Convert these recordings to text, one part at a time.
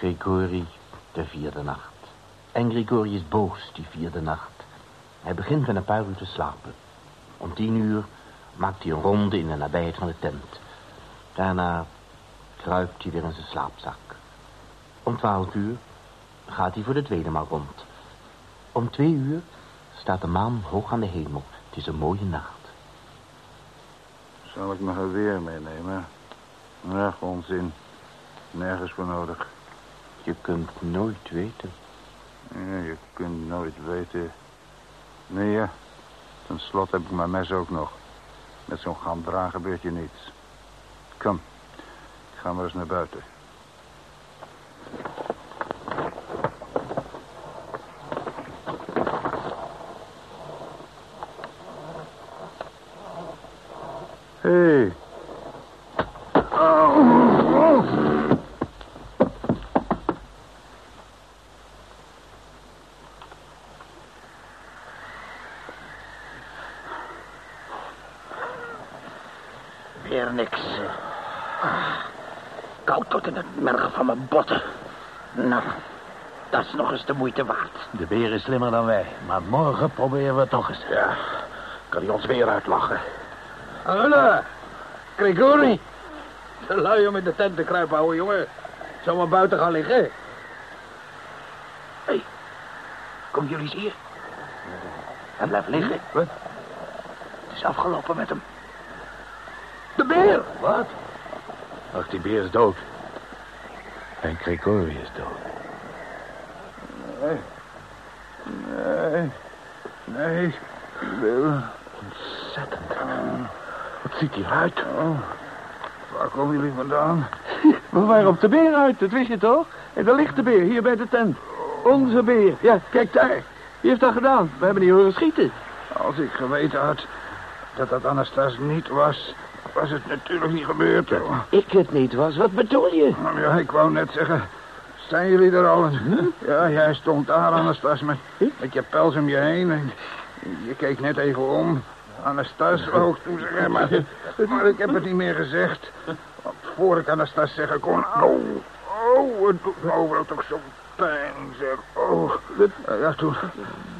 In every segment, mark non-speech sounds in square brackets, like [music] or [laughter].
Grigori, de vierde nacht. En Grigori is boos die vierde nacht. Hij begint met een paar uur te slapen. Om tien uur maakt hij een ronde in de nabijheid van de tent. Daarna kruipt hij weer in zijn slaapzak. Om twaalf uur gaat hij voor de tweede maal rond. Om twee uur staat de maan hoog aan de hemel. Het is een mooie nacht. Zal ik mijn geweer meenemen? Ja, onzin. Nergens voor nodig. Je kunt nooit weten. Ja, je kunt nooit weten. Nee, ja. Ten slotte heb ik mijn mes ook nog. Met zo'n gandra gebeurt je niets. Kom, ik ga maar eens naar buiten. Hé. Hey. Oh, oh. Weer niks. Ah, koud tot in het merg van mijn botten. Nou, dat is nog eens de moeite waard. De beer is slimmer dan wij. Maar morgen proberen we het toch eens. Ja, kan hij ons weer uitlachen. Anna, Grigori. De lui om in de tent te kruipen, ouwe jongen. Zou maar buiten gaan liggen. Hé, hey, kom jullie eens hier. Hij blijft liggen. Wat? Het is afgelopen met hem. De beer. Wat? Ach, die beer is dood. En Grigori is dood. Nee. Nee. Nee. Wil. Ontzettend. Wat ziet hij eruit? Oh. Waar komen jullie vandaan? We waren op de beer uit, dat wist je toch? En daar ligt de beer, hier bij de tent. Onze beer. Ja, kijk daar. Wie heeft dat gedaan? We hebben niet horen schieten. Als ik geweten had dat dat Anastas niet was, was het natuurlijk niet gebeurd. hoor. Ik het niet was, wat bedoel je? Nou ja, ik wou net zeggen, zijn jullie er al? Ja, jij stond daar, Anastas, met, met je pels om je heen. En je keek net even om. Anastas ik toen zeggen, maar, maar ik heb het niet meer gezegd. Want voor ik Anastas zeggen kon, oh, oh, het doet me overal toch zo'n pijn, zeg. Oh, ja, toen,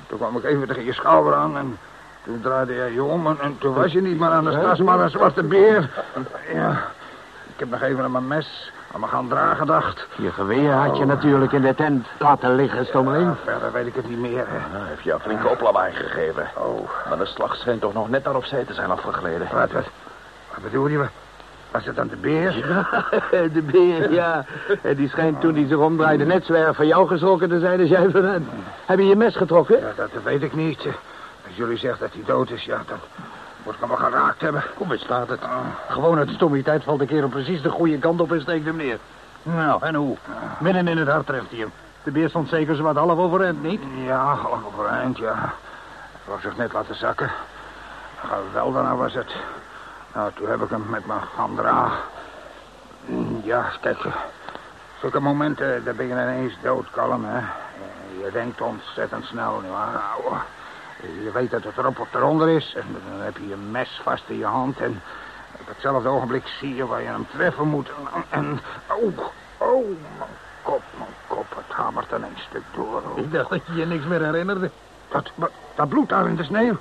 kwam ik even tegen je schouder aan en toen draaide jij je om en, en toen was je niet meer Anastas, maar een zwarte beer. Ja, ik heb nog even aan mijn mes, aan mijn gandra gedacht. Je geweer had je natuurlijk in de tent laten liggen, stommeling. Ja, verder weet ik het niet meer, hè. Hij heeft je een flinke oplawaai gegeven. Oh, Maar de slag schijnt toch nog net daar opzij te zijn afgegleden. wat, wat, wat bedoel je? Was het dan de beer? [laughs] de beer, ja. En die schijnt toen hij zich omdraaide net zo erg van jou geschrokken te zijn als jij van hem. Heb je je mes getrokken? Ja, dat weet ik niet. Als jullie zeggen dat hij dood is, ja, dan moet ik hem wel geraakt hebben. Kom eens, staat het. Gewoon uit stommiteit valt de kerel precies de goede kant op en steekt hem neer. Nou, en hoe? Midden in het hart treft hij hem. De beer stond zeker zo wat half overeind, niet? Ja, half overeind, ja. Ik wou zich net laten zakken. Geweldig nou was het. Nou, toen heb ik hem met mijn gandra... Ja, kijk, zulke momenten, daar ben je ineens doodkalm, hè. Je denkt ontzettend snel, nietwaar? Nou, je weet dat het erop of eronder is. En dan heb je je mes vast in je hand. En op hetzelfde ogenblik zie je waar je hem treffen moet. En, en oh, oh, mijn kop, mijn kop. Het hamert in een stuk door. oh. Ik dacht dat je je niks meer herinnerde. Dat, dat, dat bloed daar in de sneeuw.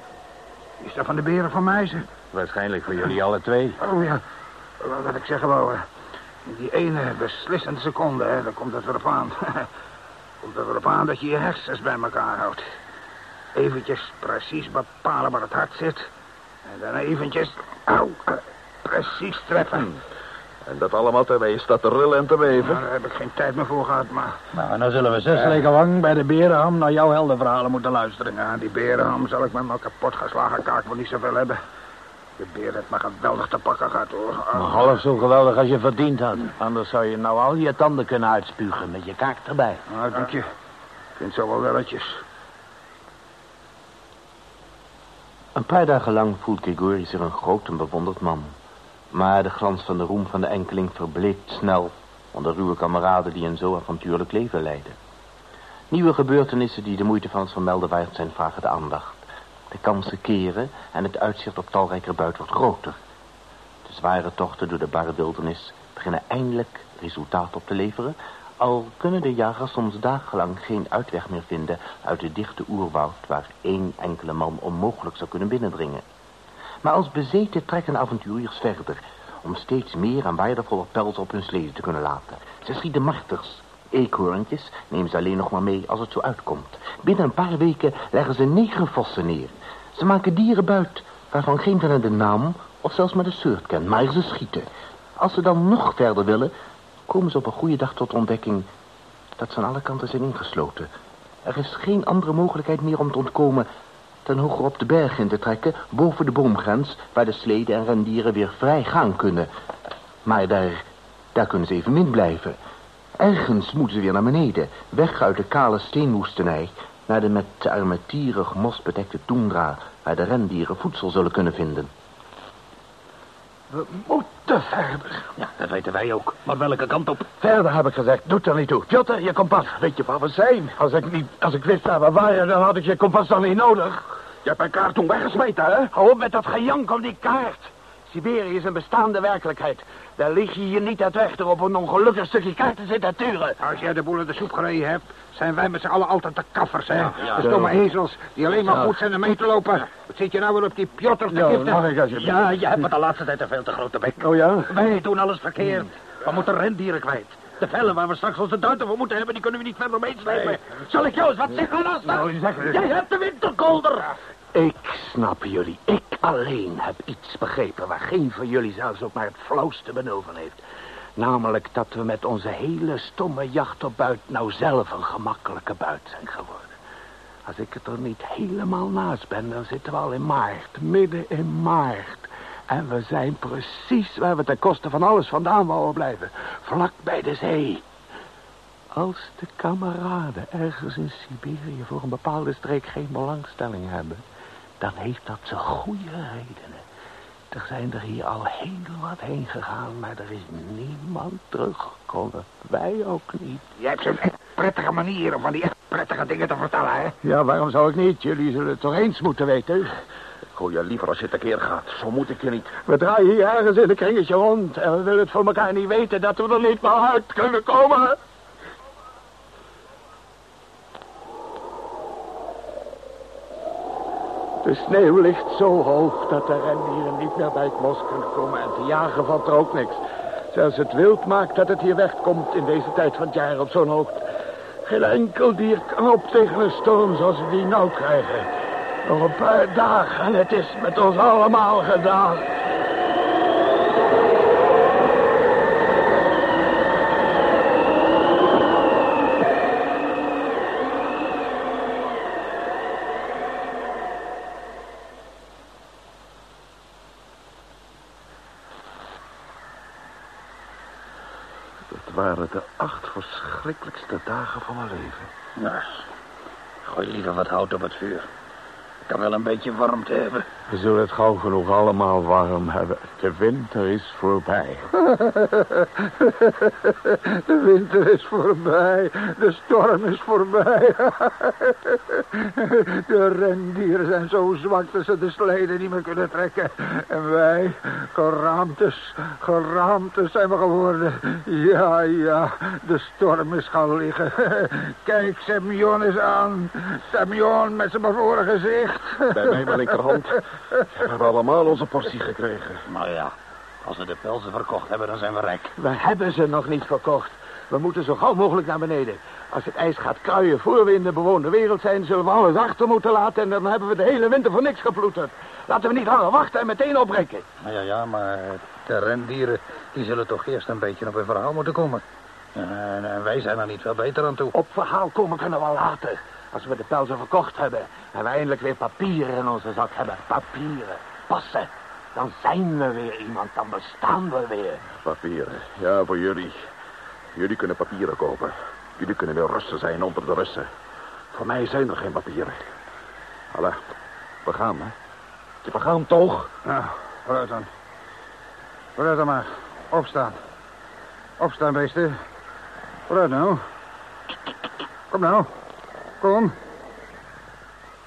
Is dat van de beren van mij, ze? Waarschijnlijk voor jullie alle twee. Oh ja, wat ik zeggen wou. In die ene beslissende seconde, hè, dan komt het erop aan. [laughs] komt het erop aan dat je je hersens bij elkaar houdt. Eventjes precies bepalen waar het hart zit. En dan eventjes, au, precies treffen. En dat allemaal terwijl je staat te rillen en te beven. Nou, daar heb ik geen tijd meer voor gehad, maar... Nou, en dan zullen we zes weken lang bij de berenham naar jouw heldenverhalen moeten luisteren. Ja, die berenham zal ik met mijn kapot geslagen kaak wel niet zoveel hebben. De beer heeft me geweldig te pakken gehad, hoor. Maar half zo geweldig als je verdiend had. Anders zou je nou al je tanden kunnen uitspugen met je kaak erbij. Nou, dank je. Ik vind zo wel welletjes. Een paar dagen lang voelt Grigori zich een groot en bewonderd man. Maar de glans van de roem van de enkeling verbleekt snel... onder ruwe kameraden die een zo avontuurlijk leven leiden. Nieuwe gebeurtenissen die de moeite van het vermelden waard zijn vragen de aandacht. De kansen keren en het uitzicht op talrijker buit wordt groter. De zware tochten door de barre wildernis beginnen eindelijk resultaat op te leveren... Al kunnen de jagers soms dagenlang geen uitweg meer vinden uit het dichte oerwoud waar één enkele man onmogelijk zou kunnen binnendringen. Maar als bezeten trekken avonturiers verder om steeds meer en waardevolle pels op hun sleden te kunnen laten. Ze schieten marters. Eekhoorntjes nemen ze alleen nog maar mee als het zo uitkomt. Binnen een paar weken leggen ze negen vossen neer. Ze maken dieren buit waarvan geen van hen de naam of zelfs maar de soort kent, maar ze schieten. Als ze dan nog verder willen, komen ze op een goede dag tot ontdekking dat ze aan alle kanten zijn ingesloten. Er is geen andere mogelijkheid meer om te ontkomen dan hoger op de berg in te trekken, boven de boomgrens, waar de sleden en rendieren weer vrij gaan kunnen. Maar daar, daar kunnen ze even min blijven. Ergens moeten ze weer naar beneden, weg uit de kale steenwoestenij, naar de met armetierig mos bedekte toendra, waar de rendieren voedsel zullen kunnen vinden. We moeten verder. Ja, dat weten wij ook. Maar welke kant op? Verder heb ik gezegd, doet er niet toe. Piotr, je kompas. Weet je waar we zijn? Als ik, niet, als ik wist waar we waren, dan had ik je kompas dan niet nodig. Je hebt mijn kaart toen weggesmeten, hè? Hou op met dat gejank om die kaart. Siberië is een bestaande werkelijkheid. Daar lig je je niet uit weg door op een ongelukkig stukje kaart te zitten turen. Als jij de boel in de soep gereden hebt, zijn wij met z'n allen altijd de kaffers, hè? de stomme ezels die alleen maar goed zijn om mee te lopen. Wat zit je nou weer op die Piotr te Ja, giften? mag ik alsjeblieft? Ja, je hebt met de laatste tijd een veel te grote bek. Oh ja? Wij doen alles verkeerd. We moeten rendieren kwijt. De vellen waar we straks onze duiten voor moeten hebben, die kunnen we niet verder meeslepen. Zal ik jou eens wat zeggen, Asta? Nou, zeg het. Jij hebt de winterkolder. Ik snap jullie. Ik alleen heb iets begrepen waar geen van jullie zelfs ook maar het flauwste benul van heeft. Namelijk dat we met onze hele stomme jacht op buit nou zelf een gemakkelijke buit zijn geworden. Als ik het er niet helemaal naast ben, dan zitten we al in maart, midden in maart. En we zijn precies waar we ten koste van alles vandaan wouden blijven. Vlak bij de zee. Als de kameraden ergens in Siberië voor een bepaalde streek geen belangstelling hebben, dan heeft dat zijn goede redenen. Er zijn er hier al heel wat heen gegaan, maar er is niemand teruggekomen. Wij ook niet. Jij hebt zo'n echt prettige manier om van die echt prettige dingen te vertellen, hè? Ja, waarom zou ik niet? Jullie zullen het toch eens moeten weten. Ik hoor je liever als je tekeer gaat. Zo moet ik je niet. We draaien hier ergens in een kringetje rond. En we willen het voor elkaar niet weten dat we er niet meer uit kunnen komen. De sneeuw ligt zo hoog dat de rendieren niet meer bij het mos kunnen komen. En te jagen valt er ook niks. Zelfs het wild maakt dat het hier wegkomt in deze tijd van het jaar op zo'n hoogte. Geen enkel dier kan op tegen een storm zoals we die nou krijgen. Nog een paar dagen en het is met ons allemaal gedaan. Het waren de acht verschrikkelijkste van mijn leven. Nou, gooi liever wat hout op het vuur. Ik kan wel een beetje warmte hebben. We zullen het gauw genoeg allemaal warm hebben. De winter is voorbij. [laughs] De winter is voorbij. De storm is voorbij. [laughs] De rendieren zijn zo zwak dat ze de sleden niet meer kunnen trekken. En wij, geraamtes, geraamtes zijn we geworden. Ja, ja, de storm is gaan liggen. [laughs] Kijk Semyon eens aan. Semyon met zijn bevroren gezicht. Bij mij mijn linkerhand. We hebben allemaal onze portie gekregen. Maar ja, als we de pelzen verkocht hebben, dan zijn we rijk. We hebben ze nog niet verkocht. We moeten zo gauw mogelijk naar beneden. Als het ijs gaat kruien voor we in de bewoonde wereld zijn... zullen we alles achter moeten laten... en dan hebben we de hele winter voor niks geploeterd. Laten we niet langer wachten en meteen opbreken. Nou ja, ja, maar de rendieren, die zullen toch eerst een beetje op hun verhaal moeten komen. En, en wij zijn er niet veel beter aan toe. Op verhaal komen kunnen we later. Als we de pelzen verkocht hebben... en we eindelijk weer papieren in onze zak hebben. Papieren. Passen. Dan zijn we weer iemand. Dan bestaan we weer. Papieren. Ja, voor jullie. Jullie kunnen papieren kopen. Jullie kunnen weer Russen zijn onder de Russen. Voor mij zijn er geen papieren. Alla, we gaan, hè? We gaan toch? Nou, vooruit dan. Vooruit dan maar. Opstaan. Opstaan, beesten. Vooruit nou. Kom nou. Kom.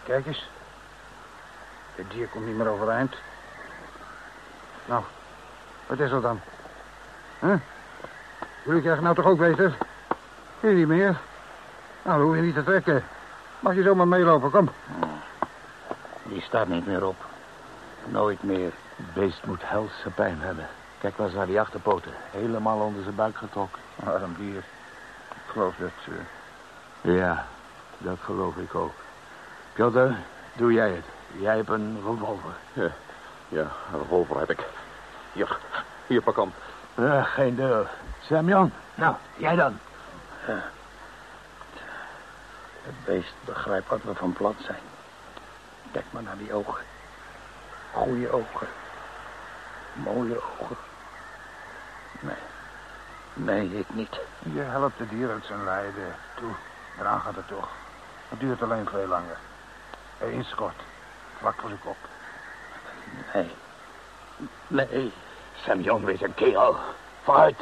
Kijk eens. Het dier komt niet meer overeind. Nou, wat is er dan? Huh? Jullie krijgen nou toch ook beter? Hier niet meer. Nou, dan hoef je niet te trekken. Mag je zomaar meelopen, kom. Die staat niet meer op. Nooit meer. Het beest moet helse pijn hebben. Kijk maar eens naar die achterpoten. Helemaal onder zijn buik getrokken. Arm dier. Ik geloof dat... eh, Ja, dat geloof ik ook. Piotr, doe jij het. Jij hebt een revolver. Ja, ja, een revolver heb ik. Hier, hier, pak aan. Eh, geen deur. Semyon, nou, jij dan. Het beest begrijpt wat we van plan zijn. Kijk maar naar die ogen. Goeie ogen. Mooie ogen. Nee. Nee, ik niet. Je helpt het dier uit zijn lijden. Toe, eraan gaat het toch. Het duurt alleen veel langer. Eén schot. Vlak voor zijn kop. Nee. Nee. Semyon, wees een kerel. Vooruit.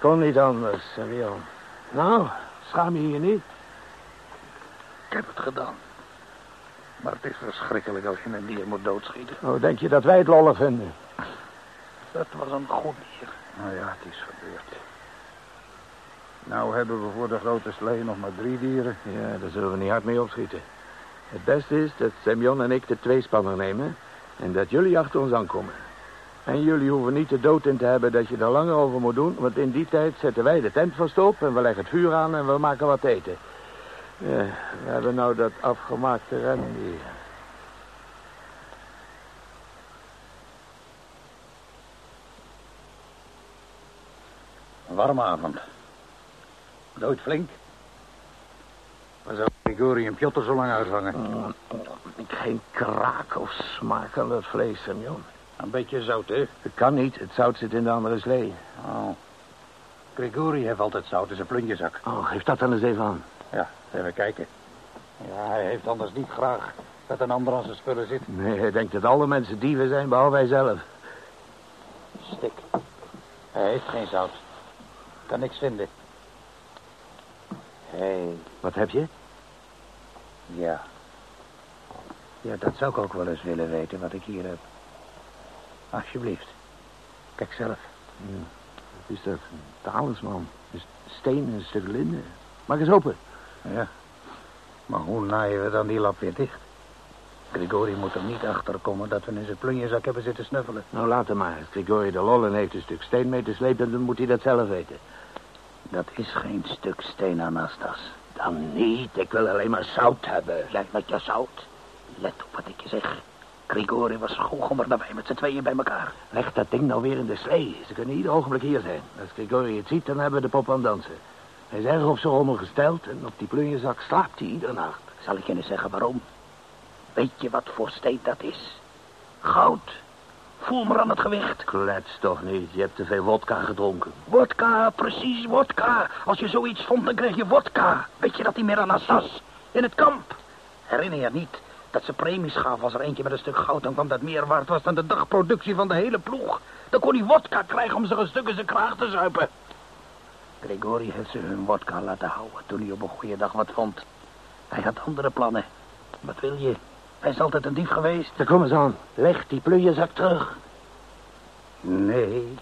Kon niet anders, Semyon. Nou, schaam je je niet? Ik heb het gedaan. Maar het is verschrikkelijk als je een dier moet doodschieten. Oh, denk je dat wij het lollig vinden? Dat was een goed dier. Nou ja, het is gebeurd. Nou hebben we voor de grote slee nog maar drie dieren. Ja, daar zullen we niet hard mee opschieten. Het beste is dat Semyon en ik de tweespanner nemen... en dat jullie achter ons aankomen. En jullie hoeven niet de dood in te hebben dat je er langer over moet doen... want in die tijd zetten wij de tent vast op... en we leggen het vuur aan en we maken wat eten. Ja, we hebben nou dat afgemaakte rendier. Een warme avond. Dood flink. Waar zou Grigori en Piotr zo lang uithangen? Geen kraak of smaak aan dat vlees, Semyon. Een beetje zout, hè? Het kan niet, het zout zit in de andere slee. Oh. Grigori heeft altijd zout in zijn plunjezak. Oh, geef dat dan eens even aan. Ja, even kijken. Ja, hij heeft anders niet graag dat een ander aan zijn spullen zit. Nee, hij denkt dat alle mensen dieven zijn, behalve hij zelf. Stik. Hij heeft geen zout. Kan niks vinden. Wat heb je? ja. Ja, dat zou ik ook wel eens willen weten, wat ik hier heb. Alsjeblieft. Kijk zelf. Wat is dat? Een talisman. Een steen en een stuk linnen. Maak eens open. Ja. Maar hoe naaien we dan die lap weer dicht? Grigori moet er niet achter komen dat we in zijn plunjezak hebben zitten snuffelen. Nou, laat hem maar. Grigori de lollen heeft een stuk steen mee te slepen... dan moet hij dat zelf weten. Dat is geen stuk steen, Anastas. Dan niet. Ik wil alleen maar zout hebben. Jij met je zout. Let op wat ik je zeg. Grigori was goochelmer dan wij met z'n tweeën bij elkaar. Leg dat ding nou weer in de slee. Ze kunnen ieder ogenblik hier zijn. Als Grigori het ziet, dan hebben we de pop aan dansen. Hij is erg op zijn rommel gesteld... en op die plunjezak slaapt hij iedere nacht. Zal ik je eens zeggen waarom? Weet je wat voor steen dat is? Goud. Voel maar aan het gewicht. Klets toch niet. Je hebt te veel wodka gedronken. Wodka, precies wodka. Als je zoiets vond, dan kreeg je wodka. Weet je dat die meer aan Assas? In het kamp. Herinner je niet dat ze premies gaf als er eentje met een stuk goud... dan kwam dat meer waard was dan de dagproductie van de hele ploeg. Dan kon hij wodka krijgen om zich een stuk in zijn kraag te zuipen. Grigori heeft ze hun wodka laten houden toen hij op een goede dag wat vond. Hij had andere plannen. Wat wil je? Hij is altijd een dief geweest. Dan kom eens aan. Leg die plunjezak terug. Nee.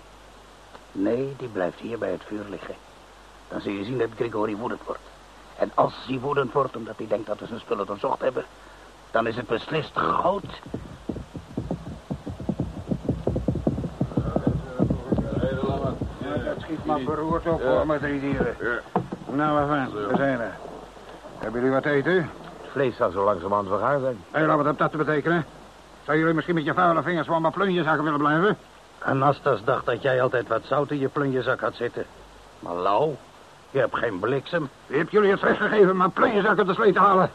Nee, die blijft hier bij het vuur liggen. Dan zul je zien dat Grigori woedend wordt. En als hij woedend wordt omdat hij denkt dat we zijn spullen doorzocht hebben... dan is het beslist goud. Schiet maar beroerd op hoor, met drie dieren. Nou, we zijn er. Hebben jullie wat te eten? Het vlees zal zo langzamerhand vergaar zijn. Hé, wat heeft dat te betekenen? Zou jullie misschien met je vuile vingers van mijn plunjezakken willen blijven? Anastas dacht dat jij altijd wat zout in je plunjezak had zitten. Maar lauw, je hebt geen bliksem. Wie heeft jullie het recht gegeven mijn plunjezakken te slee te halen?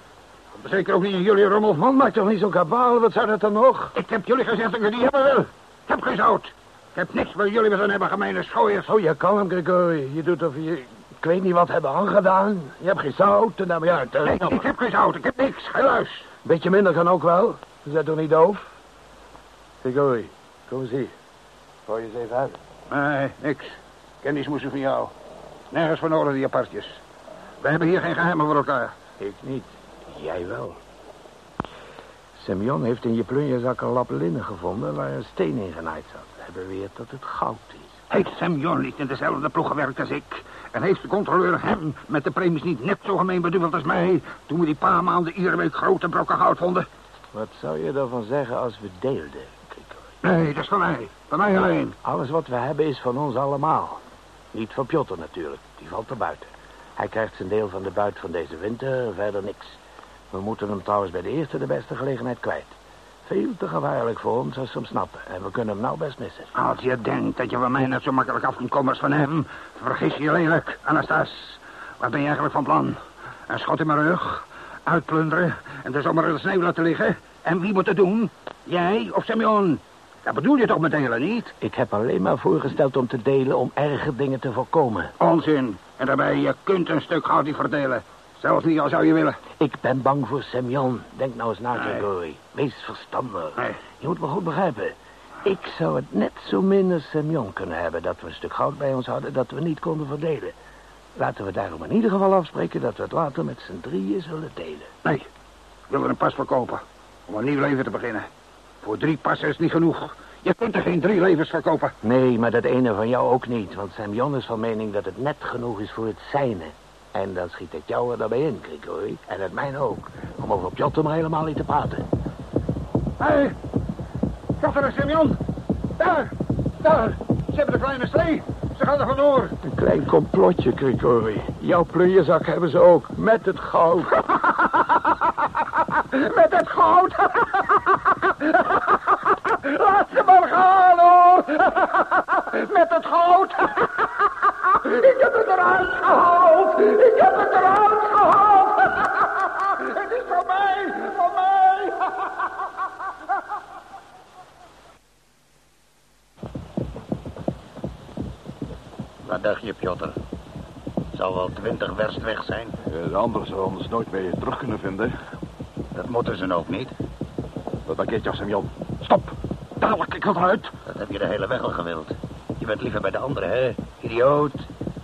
Zeker ook niet in jullie rommel. Man, maak toch niet zo'n kabaal. Wat zou dat dan nog? Ik heb jullie gezegd dat ik het niet hebben wil. Ik heb geen zout. Ik heb niks waar jullie met hen hebben, gemene schooiers. Oh, je kan hem, Grigori. Je doet of je... Ik weet niet wat hebben aangedaan. Je hebt geen zout. En dan ja, het, Nee, ik heb geen zout. Ik heb niks. Geen luis. Beetje minder kan ook wel. Je bent toch niet doof? Grigori, kom eens hier. Gooi je eens even uit. Nee, niks. Kennis moesten van jou. Nergens voor nodig, die apartjes. We hebben hier geen geheimen voor elkaar. Ik niet. Jij wel. Semyon heeft in je plunjezak een lap linnen gevonden waar een steen in genaaid zat. Hij beweert dat het goud is. Heeft Semyon niet in dezelfde ploeg gewerkt als ik? En heeft de controleur hem met de premies niet net zo gemeen bedoeld als mij... toen we die paar maanden iedere week grote brokken goud vonden? Wat zou je ervan zeggen als we deelden? Nee, dat is van mij. Van mij alleen. Alles wat we hebben is van ons allemaal. Niet van Piotr natuurlijk, die valt er buiten. Hij krijgt zijn deel van de buit van deze winter, verder niks. We moeten hem trouwens bij de eerste de beste gelegenheid kwijt. Veel te gevaarlijk voor ons als we hem snappen. En we kunnen hem nou best missen. Als je denkt dat je van mij net zo makkelijk af kunt komen als van hem... vergis je je lelijk, Anastas. Wat ben je eigenlijk van plan? Een schot in mijn rug, uitplunderen... en de zomaar in de sneeuw laten liggen? En wie moet het doen? Jij of Semyon? Dat bedoel je toch met delen, niet? Ik heb alleen maar voorgesteld om te delen om erge dingen te voorkomen. Onzin. En daarbij, je kunt een stuk goud niet verdelen. Zelfs niet al zou je willen. Ik ben bang voor Semyon. Denk nou eens na, Nee. Grigori. Wees verstandig. Nee. Je moet me goed begrijpen. Ik zou het net zo min als Semyon kunnen hebben... dat we een stuk goud bij ons hadden dat we niet konden verdelen. Laten we daarom in ieder geval afspreken... dat we het later met z'n drieën zullen delen. Nee, ik wil er een pas verkopen. Om een nieuw leven te beginnen. Voor drie passen is niet genoeg. Je kunt er geen drie levens verkopen. Nee, maar dat ene van jou ook niet. Want Semyon is van mening dat het net genoeg is voor het zijne. En dan schiet het jou er daarbij in, Grigori. En het mijne ook. Om over Piotr maar helemaal niet te praten. Hé, hey, Piotr en Semyon. Daar, daar. Ze hebben de kleine slee. Ze gaan er vandoor. Een klein complotje, Grigori. Jouw plunjezak hebben ze ook, met het goud. [laughs] Met het goud. [laughs] Laat ze maar gaan, hoor. [laughs] Met het goud. Ik heb het eruit gehaald. Ik heb het eruit gehaald. Het is van mij, van mij. Wat dacht je, Piotr? Zal wel twintig werst weg zijn. De anderen zullen ons nooit meer terug kunnen vinden. Dat moeten ze ook niet. Dat pakketje Semyon. Stop! Dadelijk, ik wil eruit. Dat heb je de hele weg al gewild. Je bent liever bij de anderen, hè? Idioot.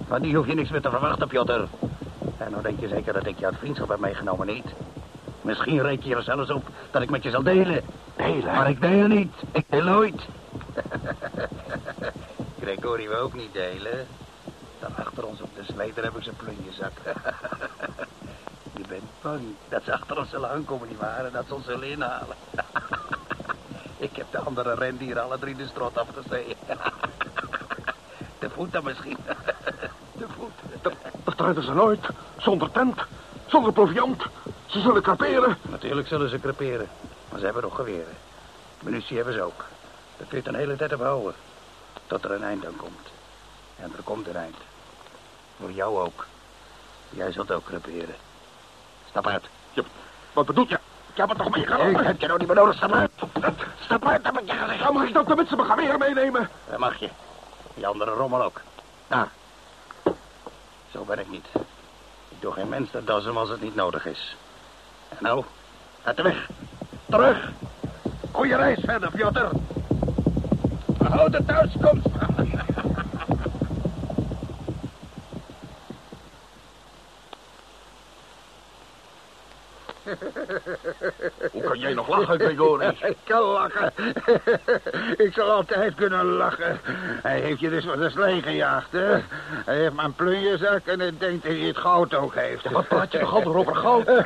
Van die hoef je niks meer te verwachten, Piotr. En nou denk je zeker dat ik je uit vriendschap heb meegenomen, niet? Misschien reken je er zelfs op dat ik met je zal delen. Delen? Maar ik deel niet. Ik deel nooit. [laughs] Gregory wil ook niet delen. Dan achter ons op de slee, daar heb ik zijn plunjezak. [laughs] je bent bang dat ze achter ons zullen aankomen, nietwaar? En dat ze ons zullen inhalen. [laughs] ik heb de andere rendieren alle drie de strot afgesneden. de voet dan misschien. Dat redden ze nooit. Zonder tent. Zonder proviant. Ze zullen kraperen. Natuurlijk zullen ze creperen. Maar ze hebben nog geweren. Munitie hebben ze ook. Dat kun je een hele tijd ophouden. Tot er een eind aan komt. En er komt een eind. Voor jou ook. Jij zult ook creperen. Stap uit. Ja, wat bedoelt je? Ik heb het toch mee Ik gelopen? heb je nou niet meer nodig. Stap uit. Stap uit, heb ik je gezegd. Ja, mag ik dat de mensen mijn geweer meenemen? Dat mag je. Die andere rommel ook. Nou. Zo ben ik niet. Ik doe geen mens dassen als het niet nodig is. En nou, uit de weg. Terug. Goeie reis verder, Piotr. Behoud de thuiskomst. [laughs] Hoe kan jij nog lachen, Grigori? [laughs] Ik kan lachen. [laughs] Ik zal altijd kunnen lachen. Hij heeft je dus van de slee gejaagd, hè? Hij heeft mijn plunjezak en hij denkt dat hij het goud ook heeft. Wat praat je toch altijd over goud? [laughs]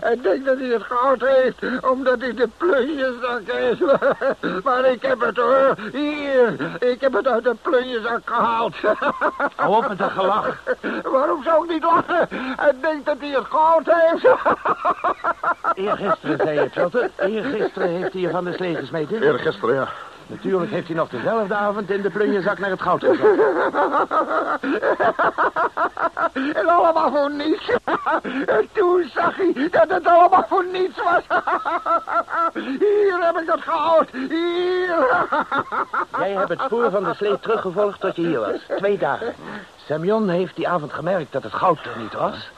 Hij denkt dat hij het goud heeft, omdat hij de plunjezak heeft. Maar ik heb het hoor. Hier, ik heb het uit de plunjezak gehaald. Hou op met dat gelach. Waarom zou ik niet lachen? Hij denkt dat hij het goud heeft. [laughs] Eergisteren, zei je, Piotr. Eergisteren heeft hij je van de slee gesmeten. Eergisteren, ja. Natuurlijk heeft hij nog dezelfde avond in de plunjezak naar het goud gezocht. [laughs] En allemaal voor niets. En toen zag hij dat het allemaal voor niets was. [laughs] Hier heb ik het goud. Hier. Jij hebt het spoor van de slee teruggevolgd tot je hier was. Twee dagen. Semyon heeft die avond gemerkt dat het goud er niet was.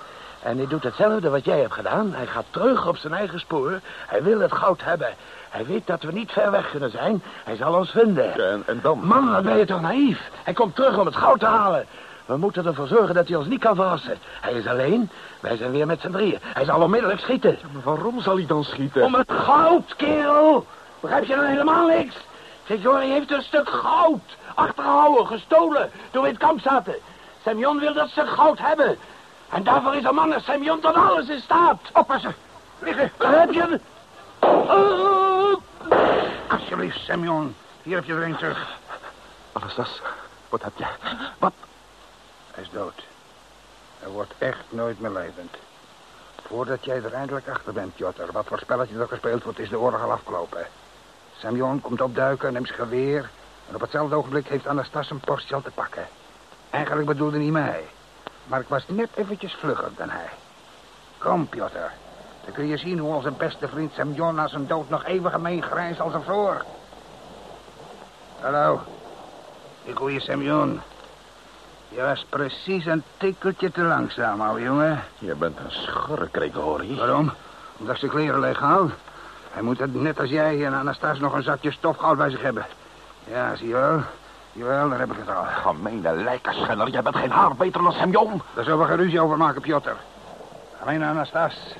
En hij doet hetzelfde wat jij hebt gedaan. Hij gaat terug op zijn eigen spoor. Hij wil het goud hebben. Hij weet dat we niet ver weg kunnen zijn. Hij zal ons vinden. En, en dan? Man, wat ben je toch naïef? Hij komt terug om het goud te halen. We moeten ervoor zorgen dat hij ons niet kan verrassen. Hij is alleen. Wij zijn weer met z'n drieën. Hij zal onmiddellijk schieten. Maar waarom zal hij dan schieten? Om het goud, kerel! Begrijp je dan helemaal niks? Gregory heeft een stuk goud achtergehouden, gestolen, toen we in het kamp zaten. Semyon wil dat stuk goud hebben. En daarvoor is een man als Semyon tot alles in staat. Oppassen. Liggen. Daar heb je hem. Oh. Alsjeblieft, Semyon. Hier heb je er een terug. Anastas, wat heb je? Wat? Hij is dood. Hij wordt echt nooit meer levend. Voordat jij er eindelijk achter bent, Jotter, wat voor spelletje er gespeeld wordt, is de oorlog al afgelopen. Semyon komt opduiken, neemt zijn geweer... en op hetzelfde ogenblik heeft Anastas een portie al te pakken. Eigenlijk bedoelde hij mij. Maar ik was net eventjes vlugger dan hij. Kom, Piotr. Dan kun je zien hoe onze beste vriend Semyon na zijn dood nog even gemeen grijst als ervoor. Hallo. Ik hoor je, Semyon. Je was precies een tikkeltje te langzaam, ouwe jongen. Je bent een schurk, Gregory. Waarom? Omdat ze kleren leeg haalt. Hij moet het net als jij en Anastas nog een zakje stofgoud bij zich hebben. Ja, zie je wel. Jawel, daar heb ik het al. Gemeene lijkenschenner, jij bent geen haar beter dan Semyon. Daar zullen we geen ruzie over maken, Piotr. Alleen Anastas.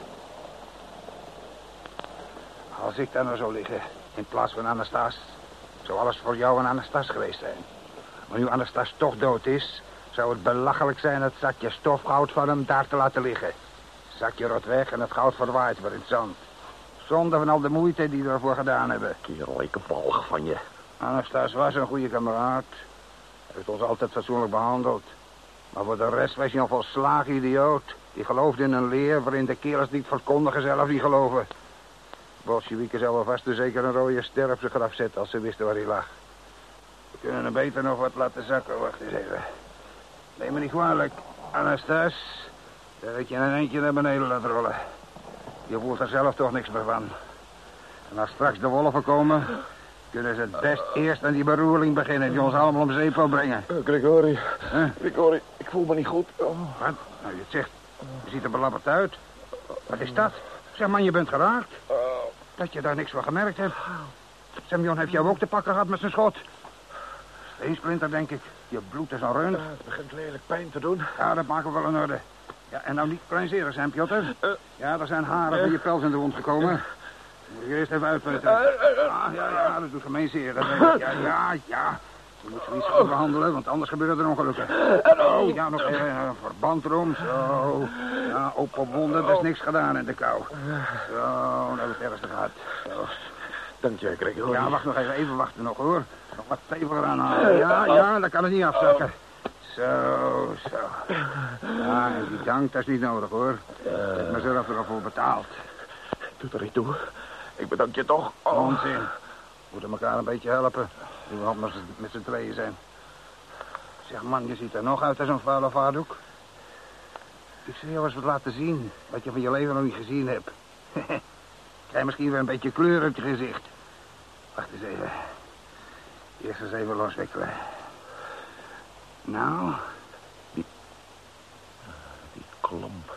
Als ik daar nou zou liggen, in plaats van Anastas... zou alles voor jou en Anastas geweest zijn. Maar nu Anastas toch dood is... zou het belachelijk zijn het zakje stofgoud van hem daar te laten liggen. Het zakje rot weg en het goud verwaaid wordt in het zand. Zonder van al de moeite die we ervoor gedaan hebben. Kerel, ik walg van je. Anastas was een goede kameraad. Hij heeft ons altijd fatsoenlijk behandeld. Maar voor de rest was hij een volslagen idioot. Die geloofde in een leer waarin de kerels die het verkondigen zelf niet geloven. Bolsjewieken zouden vast en zeker een rode ster op zijn graf zetten als ze wisten waar hij lag. We kunnen hem beter nog wat laten zakken. Wacht eens even. Neem me niet kwalijk, Anastas. Dat je een eentje naar beneden laat rollen. Je voelt er zelf toch niks meer van. En als straks de wolven komen, kunnen ze het best eerst aan die beroerling beginnen... die ons allemaal om zeep wil brengen. Uh, Gregory, Huh? Gregory, ik voel me niet goed. Oh. Wat? Nou, je het zegt. Je ziet er belabberd uit. Wat is dat? Zeg man, je bent geraakt. Dat je daar niks van gemerkt hebt. Semyon heeft jou ook te pakken gehad met zijn schot. Steensplinter, denk ik. Je bloed is al rund. Uh, het begint lelijk pijn te doen. Ja, dat maken we wel in orde. Ja, en nou niet kleinzerig zijn, Piotr. Ja, er zijn haren van je pels in de wond gekomen. Moet je eerst even uitputten. Ah, ja, ja, dat doet gemeen zeer. Dat ik. Ja, ja, ja. Je moet zoiets goed behandelen, want anders gebeuren er ongelukken. Oh, ja, nog even een verband erom. Zo. Ja, open wonden, er is niks gedaan in de kou. Zo, dat is het ergste gehad. Zo. Dank je, Gregory. Ja, wacht nog even. Even wachten nog, hoor. Nog wat steviger aanhalen. Ja, ja, dan kan het niet afzakken. Zo, zo. Ja, en die dank, dat is niet nodig, hoor. Ik heb mezelf er al voor betaald. Doe er niet toe. Ik bedank je toch. Oh. Onzin. We moeten elkaar een beetje helpen. Nu we met z'n- met z'n tweeën zijn. Zeg, man, je ziet er nog uit als een vuile vaardoek. Ik zou jou eens wat laten zien. Wat je van je leven nog niet gezien hebt. [laughs] Krijg misschien weer een beetje kleur op je gezicht. Wacht eens even. Eerst eens even loswikkelen. Nou, Die klomp. Die klomp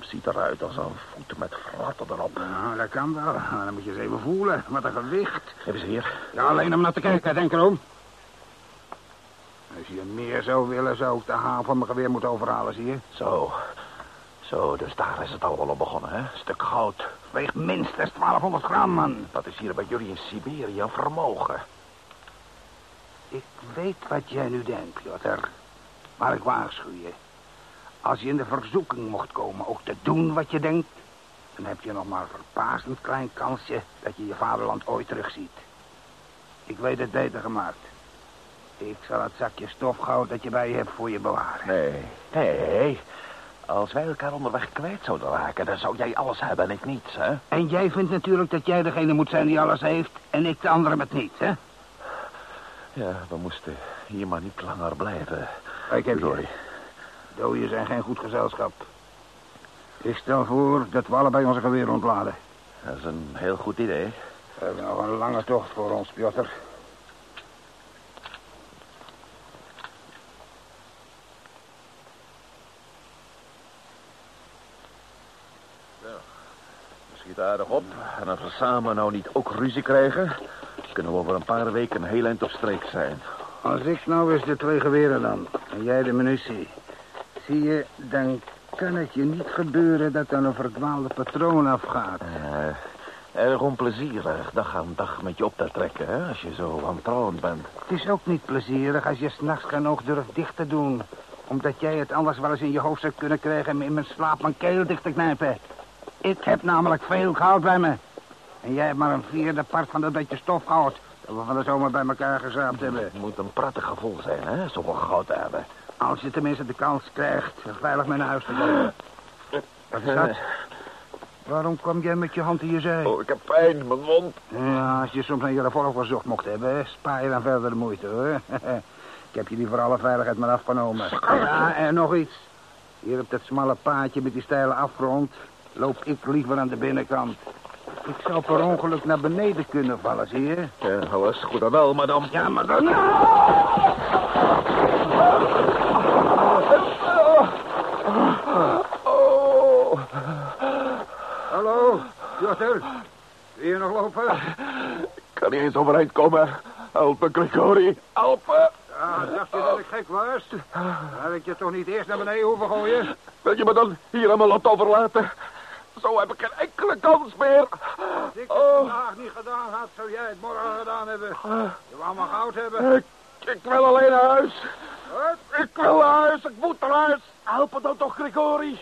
ziet eruit als een voet met fratten erop. nou, dat kan wel. Maar dan moet je eens even voelen. Wat een gewicht. Even hier. Ja, alleen om naar te kijken, denk erom. Als je meer zou willen, zou ik de haan van mijn geweer moeten overhalen, zie je? Zo. Zo, dus daar is het allemaal op begonnen, hè? Stuk goud. Weegt minstens 1200 gram, man. Dat is hier bij jullie in Siberië een vermogen. Ik weet wat jij nu denkt, Piotr. Maar ik waarschuw je. Als je in de verzoeking mocht komen ook te doen wat je denkt... dan heb je nog maar een verbazend klein kansje dat je je vaderland ooit terugziet. Ik weet het beter gemaakt. Ik zal het zakje stofgoud dat je bij je hebt voor je bewaren. Nee, nee. Als wij elkaar onderweg kwijt zouden raken, dan zou jij alles hebben en ik niets, hè? En jij vindt natuurlijk dat jij degene moet zijn die alles heeft... en ik de andere met niets, hè? Ja, we moesten hier maar niet langer blijven. Ik heb Sorry. je. Dooien zijn geen goed gezelschap. Ik stel voor dat we allebei onze geweer ontladen. Dat is een heel goed idee. We hebben nog een lange tocht voor ons, Piotr. Schiet aardig op. En als we samen nou niet ook ruzie krijgen... kunnen we over een paar weken een heel eind op streek zijn. Als ik nou eens de twee geweren dan, en jij de munitie... zie je, dan kan het je niet gebeuren dat er een verdwaalde patroon afgaat. Erg onplezierig dag aan dag met je op te trekken, hè, als je zo wantrouwend bent. Het is ook niet plezierig als je s'nachts geen oog durft dicht te doen. Omdat jij het anders wel eens in je hoofd zou kunnen krijgen... om in mijn slaap mijn keel dicht te knijpen. Ik heb namelijk veel goud bij me. En jij hebt maar een vierde part van dat beetje stofgoud... dat we van de zomer bij elkaar gezaapt hebben. Het moet een prettig gevoel zijn, hè, zoveel goud te hebben. Als je tenminste de kans krijgt veilig mee naar huis te komen. Wat is dat? Waarom kwam jij met je hand in je zij? Oh, ik heb pijn in mijn mond. Ja, als je soms een revolver verzocht mocht hebben, spaar je dan verder de moeite, hoor. [laughs] ik heb je die voor alle veiligheid maar afgenomen. Ja, en nog iets. Hier op dat smalle paadje met die steile afgrond loop ik liever aan de binnenkant. Ik zou per ongeluk naar beneden kunnen vallen, zie je? Ja, alles goed en wel, madame. Ja, maar dan... [laughs] Piotr. Wil je nog lopen? Ik kan niet eens overeind komen. Helpen, Grigori. Helpen. Ja, dacht je dat ik gek was? Had ik je toch niet eerst naar beneden hoeven gooien? Wil je me dan hier aan mijn lot overlaten? Zo heb ik geen enkele kans meer. Als ik het Oh. vandaag niet gedaan had, zou jij het morgen gedaan hebben. Je wou maar goud hebben. Ik, ik wil alleen naar huis. Wat? Ik wil naar huis. Ik moet naar huis. Help me dan toch, Grigori.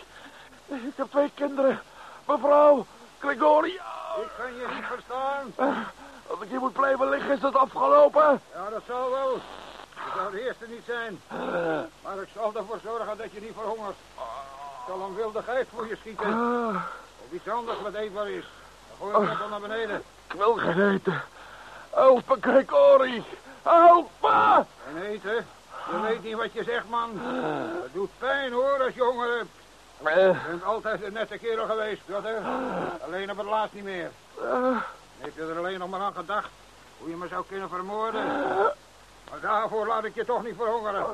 Ik heb twee kinderen. Mevrouw, Grigori. Ik kan je niet verstaan. Als ik hier moet blijven liggen, is het afgelopen. Ja, dat zal wel. Je zou de eerste niet zijn. Maar ik zal ervoor zorgen dat je niet verhongert. Ik zal een wilde geit voor je schieten. Ah, Of iets anders wat eetbaar is. Dan gooi je het dan naar beneden. ik wil geen eten. Help me, Grigori. Help me. En eten? Je weet niet wat je zegt, man. Het doet pijn, hoor, als je honger hebt. Je bent altijd een nette kerel geweest, Piotr. Alleen op het laatst niet meer. Heb je er alleen nog maar aan gedacht hoe je me zou kunnen vermoorden? Maar daarvoor laat ik je toch niet verhongeren.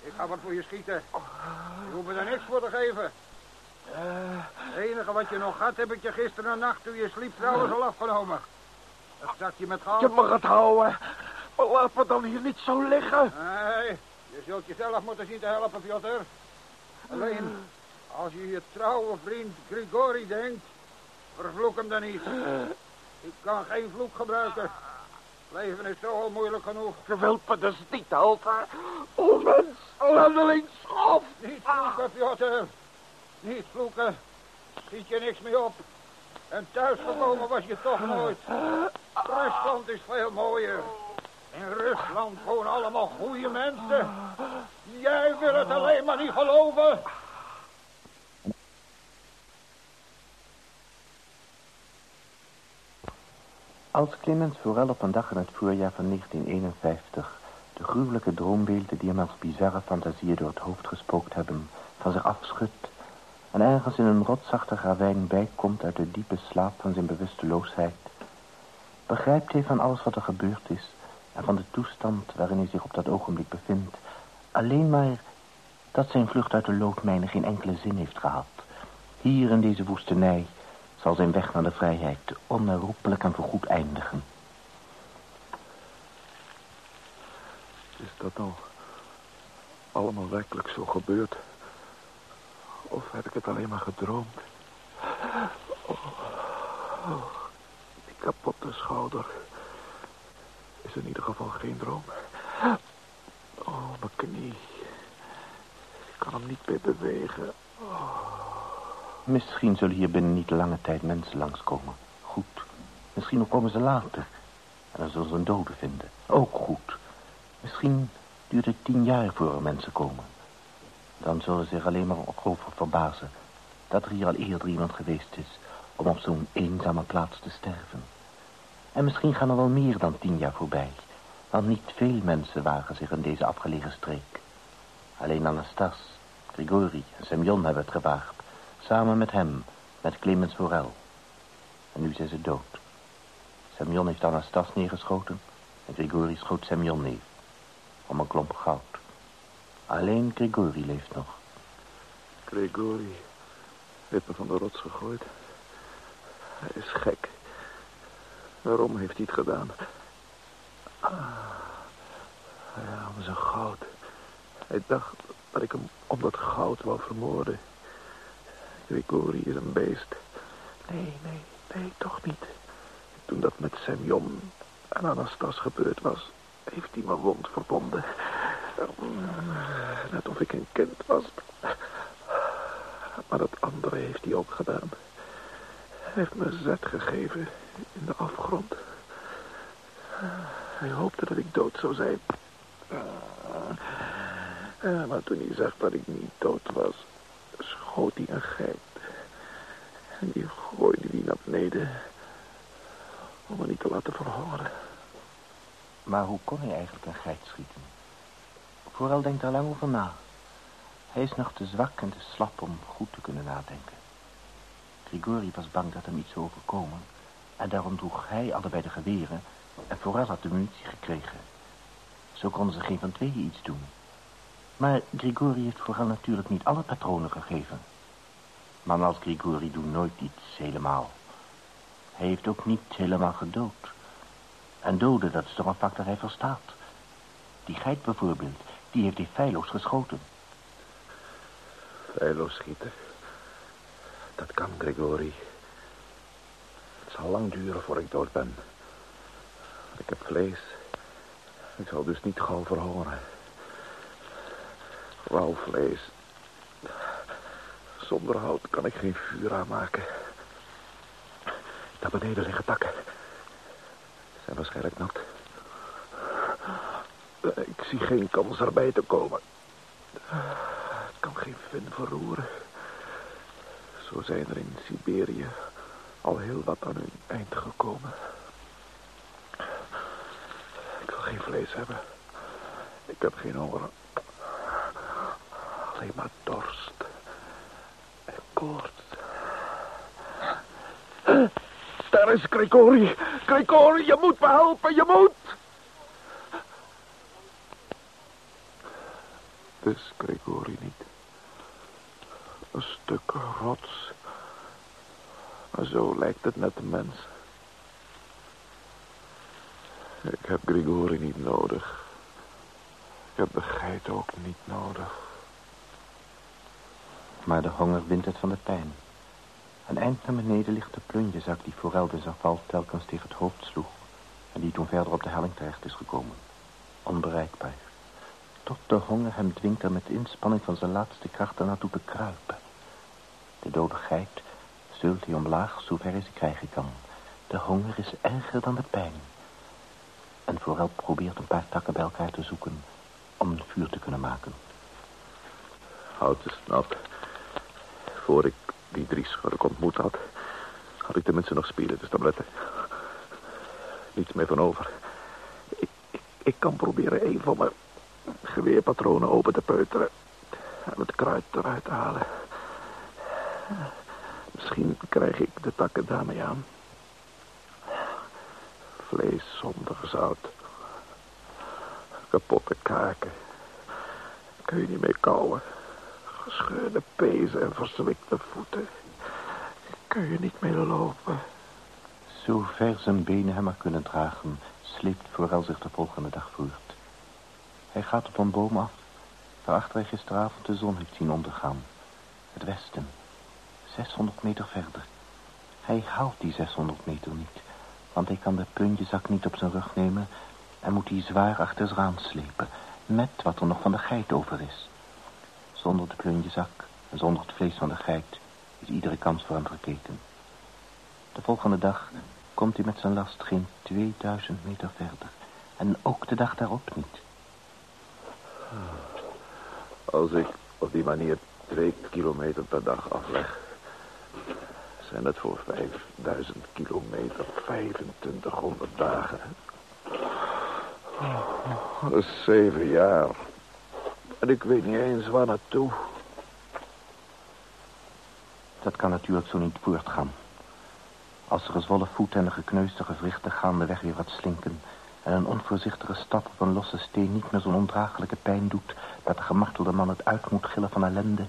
Ik ga wat voor je schieten. Je hoeft me daar niks voor te geven. Het enige wat je nog had, heb ik je gisteren nacht toen je sliep trouwens al afgenomen. Dat zakje met je goud. mag het houden. Maar laat me dan hier niet zo liggen. Nee, je zult jezelf moeten zien te helpen, Piotr. Alleen, als je je trouwe vriend Grigori denkt, vervloek hem dan niet. [laughs] Ik kan geen vloek gebruiken. Leven is zo al moeilijk genoeg. Je wilt me dus niet helpen. O mens, ellendeling, schof. Niet vloeken, Piotr. Niet vloeken. Schiet je niks meer op. En thuisgekomen was je toch nooit. Rusland is veel mooier. In Rusland wonen allemaal goede mensen. Jij wil het alleen maar niet geloven. Als Clemens Forel op een dag in het voorjaar van 1951 de gruwelijke droombeelden die hem als bizarre fantasieën door het hoofd gespookt hebben, van zich afschudt en ergens in een rotsachtig ravijn bijkomt uit de diepe slaap van zijn bewusteloosheid, begrijpt hij van alles wat er gebeurd is en van de toestand waarin hij zich op dat ogenblik bevindt, alleen maar dat zijn vlucht uit de loodmijnen geen enkele zin heeft gehad. Hier in deze woestenij zal zijn weg naar de vrijheid onherroepelijk en voorgoed eindigen. Is dat nou allemaal werkelijk zo gebeurd? Of heb ik het alleen maar gedroomd? Oh, oh, die kapotte schouder is in ieder geval geen droom. Oh, mijn knie. Ik kan hem niet meer bewegen. Misschien zullen hier binnen niet lange tijd mensen langskomen. Goed. Misschien komen ze later. En dan zullen ze een dode vinden. Ook goed. Misschien duurt het tien jaar voor er mensen komen. Dan zullen ze zich alleen maar over verbazen... dat er hier al eerder iemand geweest is... om op zo'n eenzame plaats te sterven. En misschien gaan er wel meer dan tien jaar voorbij... want niet veel mensen wagen zich in deze afgelegen streek. Alleen Anastas, Grigori en Semyon hebben het gewaagd... Samen met hem, met Clemens Forel. En nu zijn ze dood. Semyon heeft Anastas neergeschoten en Grigori schoot Semyon neer. Om een klomp goud. Alleen Grigori leeft nog. Grigori heeft me van de rots gegooid. Hij is gek. Waarom heeft hij het gedaan? Ah, ja, om zijn goud. Hij dacht dat ik hem om dat goud wou vermoorden. Grigori is een beest. Nee, nee. Nee, toch niet. Toen dat met Semyon en Anastas gebeurd was, heeft hij mijn wond verbonden. Net of ik een kind was. Maar dat andere heeft hij ook gedaan. Hij heeft me zet gegeven in de afgrond. Hij hoopte dat ik dood zou zijn. Maar toen hij zag dat ik niet dood was, schoot hij een geit. En die gooide die naar beneden om me niet te laten verhongeren. Maar hoe kon hij eigenlijk een geit schieten? Vooral denkt er lang over na. Hij is nog te zwak en te slap om goed te kunnen nadenken. Grigori was bang dat hem iets zou overkomen... en daarom droeg hij allebei de geweren... en vooral had de munitie gekregen. Zo konden ze geen van tweeën iets doen. Maar Grigori heeft vooral natuurlijk niet alle patronen gegeven. Man als Grigori doet nooit iets helemaal. Hij heeft ook niet helemaal gedood. En doden, dat is toch een vak hij verstaat. Die geit bijvoorbeeld, die heeft hij feilloos geschoten. Feilloos schieten? Dat kan, Grigori. Het zal lang duren voor ik dood ben. Ik heb vlees. Ik zal dus niet gauw verhongeren. Rauw vlees. Zonder hout kan ik geen vuur aanmaken. Daar beneden liggen takken. Zijn waarschijnlijk nat. Ik zie geen kans erbij te komen. Ik kan geen vin verroeren. Zo zijn er in Siberië al heel wat aan hun eind gekomen. Ik wil geen vlees hebben. Ik heb geen honger. Alleen maar dorst. En koorts. Daar is Grigori. Grigori, je moet me helpen, je moet. Dus Grigori niet. Een stuk rots. Maar zo lijkt het net een mens. Ik heb Grigori niet nodig. Ik heb de geit ook niet nodig. Maar de honger wint het van de pijn. Een eind naar beneden ligt de plunjezak die Forel de Zaval telkens tegen het hoofd sloeg... en die toen verder op de helling terecht is gekomen. Onbereikbaar. Tot de honger hem dwingt er met inspanning van zijn laatste krachten naartoe te kruipen. De dode geit zult hij omlaag zover hij ze krijgen kan. De honger is erger dan de pijn. En Forel probeert een paar takken bij elkaar te zoeken om een vuur te kunnen maken. Hout is nat. Voor ik die drie schurk ontmoet had, had ik tenminste nog spiritus tabletten. Niets meer van over. Ik, ik, kan proberen een van mijn geweerpatronen open te peuteren en het kruid eruit te halen. Misschien krijg ik de takken daarmee aan. Vlees zonder zout. Kapotte kaken. Kun je niet mee kauwen. Gescheurde pezen en verzwikte voeten. Kun je niet mee lopen. Zo ver zijn benen hem maar kunnen dragen, sleept Forel zich de volgende dag voort. Hij gaat op een boom af, waarachter hij gisteravond de zon heeft zien ondergaan. Het westen, 600 meter verder. Hij haalt die 600 meter niet, want hij kan de puntjezak niet op zijn rug nemen en moet die zwaar achter zich aan slepen, met wat er nog van de geit over is. Zonder de plunjezak en zonder het vlees van de geit is iedere kans voor hem gekeken. De volgende dag komt hij met zijn last geen 2000 meter verder. En ook de dag daarop niet. Als ik op die manier twee kilometer per dag afleg... zijn het voor 5000 kilometer 2500 dagen. Oh, dat is zeven jaar. En ik weet niet eens waar naartoe. Dat kan natuurlijk zo niet voortgaan. Als de gezwollen voeten en de gekneusde gewrichten gaandeweg weer wat slinken... en een onvoorzichtige stap op een losse steen niet meer zo'n ondraaglijke pijn doet... dat de gemartelde man het uit moet gillen van ellende...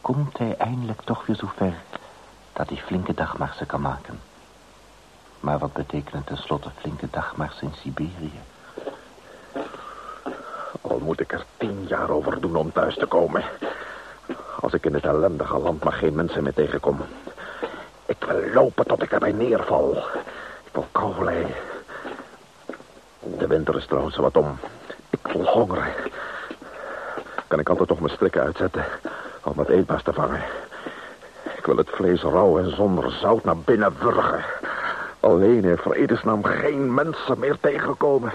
komt hij eindelijk toch weer zo ver dat hij flinke dagmarsen kan maken. Maar wat betekenen tenslotte flinke dagmarsen in Siberië? Moet ik er tien jaar over doen om thuis te komen. Als ik in het ellendige land maar geen mensen meer tegenkom. Ik blijven lopen tot ik erbij neerval. Ik wil kou De winter is trouwens wat om. Ik voel honger. Kan ik altijd toch mijn strikken uitzetten om het eetbaas te vangen. Ik wil het vlees rauw en zonder zout naar binnen wurgen. Alleen in vredesnaam geen mensen meer tegenkomen.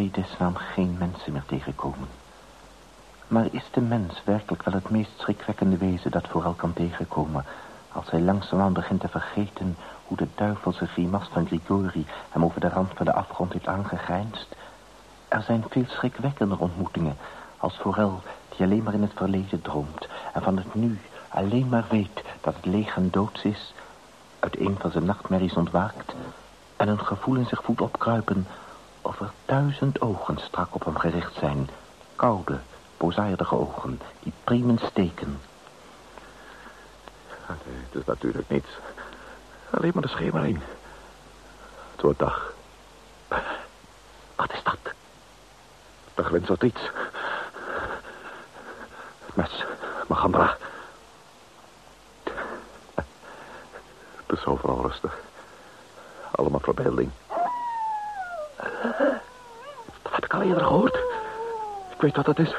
Vredesnaam geen mensen meer tegenkomen. Maar is de mens werkelijk wel het meest schrikwekkende wezen dat vooral kan tegenkomen... als hij langzaamaan begint te vergeten hoe de duivelse grimas van Grigori hem over de rand van de afgrond heeft aangegrijnst? Er zijn veel schrikwekkender ontmoetingen als vooral die alleen maar in het verleden droomt... en van het nu alleen maar weet dat het leeg en doods is... uit een van zijn nachtmerries ontwaakt... en een gevoel in zich voelt opkruipen... of er duizend ogen strak op hem gericht zijn... koude, boosaardige ogen die priemen steken. Nee, het is natuurlijk niets. Alleen maar de schemering. Het wordt dag. Wat is dat? Er glinstert iets. Het mes, Magandra. Het is overal rustig. Allemaal verbeelding. Dat heb ik al eerder gehoord. Ik weet wat dat is.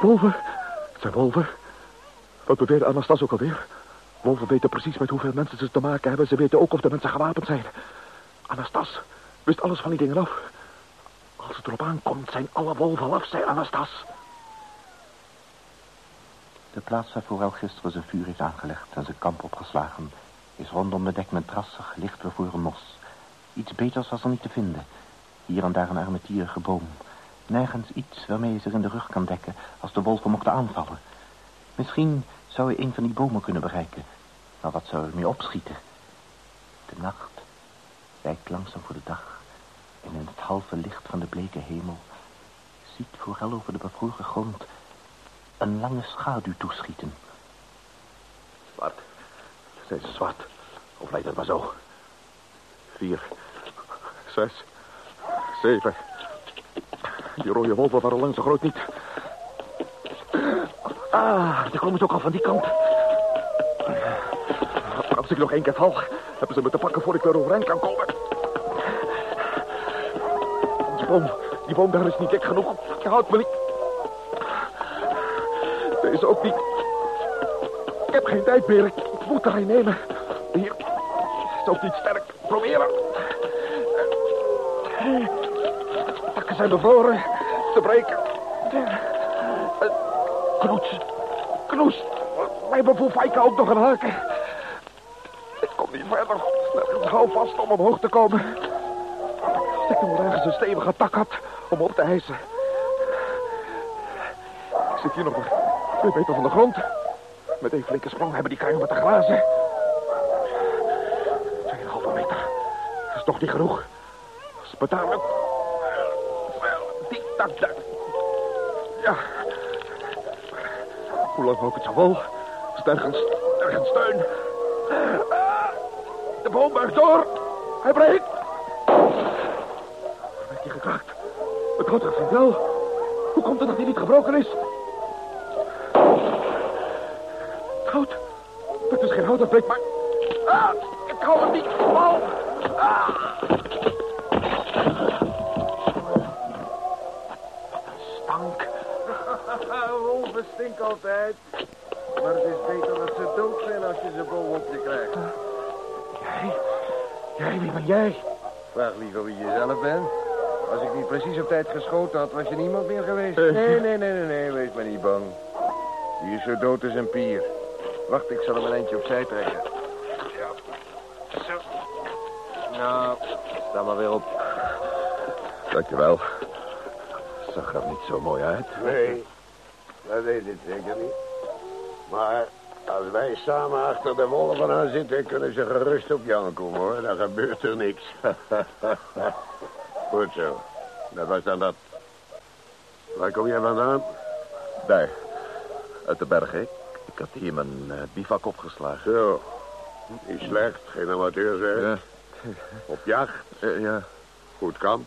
Wolven. Het zijn wolven. Wat beweerde Anastas ook alweer? Wolven weten precies met hoeveel mensen ze te maken hebben. Ze weten ook of de mensen gewapend zijn. Anastas wist alles van die dingen af. Als het erop aankomt, zijn alle wolven af, zei Anastas. De plaats waarvoor al gisteren zijn vuur heeft aangelegd en zijn kamp opgeslagen... is rondom bedekt met drassig, licht bevoren mos. Iets beters was er niet te vinden. Hier en daar een armetierige boom. Nergens iets waarmee hij zich in de rug kan dekken als de wolven mochten aanvallen. Misschien zou hij een van die bomen kunnen bereiken. Maar wat zou er mee opschieten? De nacht wijkt langzaam voor de dag. En in het halve licht van de bleke hemel... ziet vooral over de bevroren grond... een lange schaduw toeschieten. Zwart. Zijn ze zwart? Of lijkt het maar zo? Vier. Zes. Zeven. Die rode wolven waren lang zo groot niet. Ah, daar komen ze ook al van die kant. Als ik nog één keer val, hebben ze me te pakken voor ik weer overeind kan komen. Die boom, die boom daar is niet dik genoeg. Je houdt me niet. Deze ook niet. Ik heb geen tijd meer. Ik moet er een nemen. Hier. Is ook niet sterk. De takken zijn bevroren. Te breken. Knoets. Knoes. Wij hebben voor Fijka ook nog een haken. Ik kom niet verder. Ik hou vast om omhoog te komen. Als ik nog ergens een stevige tak had om op te hijsen. Ik zit hier nog maar twee meter van de grond. Met een flinke sprong hebben die kruien met de glazen. Tweeënhalve meter. Dat is toch niet genoeg. Het lukt. Die tak daar. Ja. Hoe lang ook het zo wel? Is nergens, steun. De boom buigt door. Hij breekt. Werd hij gekraakt? Het houdt er wel. Hoe komt het dat hij niet gebroken is? Hout. Het is geen hout, dat breekt maar... Ah, ik hou hem niet. Wauw. Ah. Wolven stinken altijd. Maar het is beter dat ze dood zijn als je ze bovenop je krijgt. Jij? Jij, wie ben jij? Vraag liever wie je zelf bent. Als ik niet precies op tijd geschoten had, was je niemand meer geweest. Nee, nee, nee, nee, nee, wees maar niet bang. Die is zo dood als een pier. Wacht, ik zal hem een eindje opzij trekken. Ja. Zo. Nou, sta maar weer op. Dankjewel. Zag er niet zo mooi uit. Nee, dat weet ik zeker niet. Maar als wij samen achter de wolven aan zitten, kunnen ze gerust op Jan komen, hoor. Dan gebeurt er niks. [laughs] Goed zo. Dat was dan dat. Waar kom jij vandaan? Daar. Uit de bergen. Ik, ik had hier mijn eh, bivak opgeslagen. Zo. Niet slecht, geen amateur zeg. Ja. Op jacht, Eh, ja. goed kamp.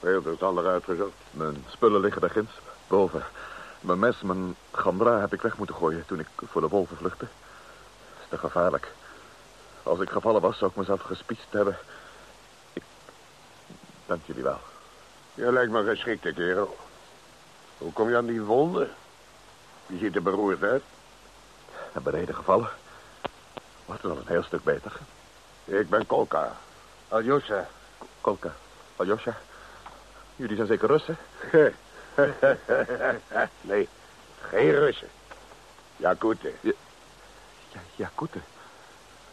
Heel verstandig uitgezocht. Mijn spullen liggen daar ginds. Boven. Mijn mes, mijn gandra heb ik weg moeten gooien toen ik voor de wolven vluchtte. te gevaarlijk. Als ik gevallen was, zou ik mezelf gespietst hebben. Ik... Dank jullie wel. Je lijkt me geschikte kerel. Hoe kom je aan die wonden? Je ziet er beroerd uit. En beneden gevallen. Wordt het al een heel stuk beter. Ik ben Kolka. Aljosha. Kolka. Aljosha. Jullie zijn zeker Russen? [laughs] nee, geen Russen. Jakuten. Ja, Jakuten.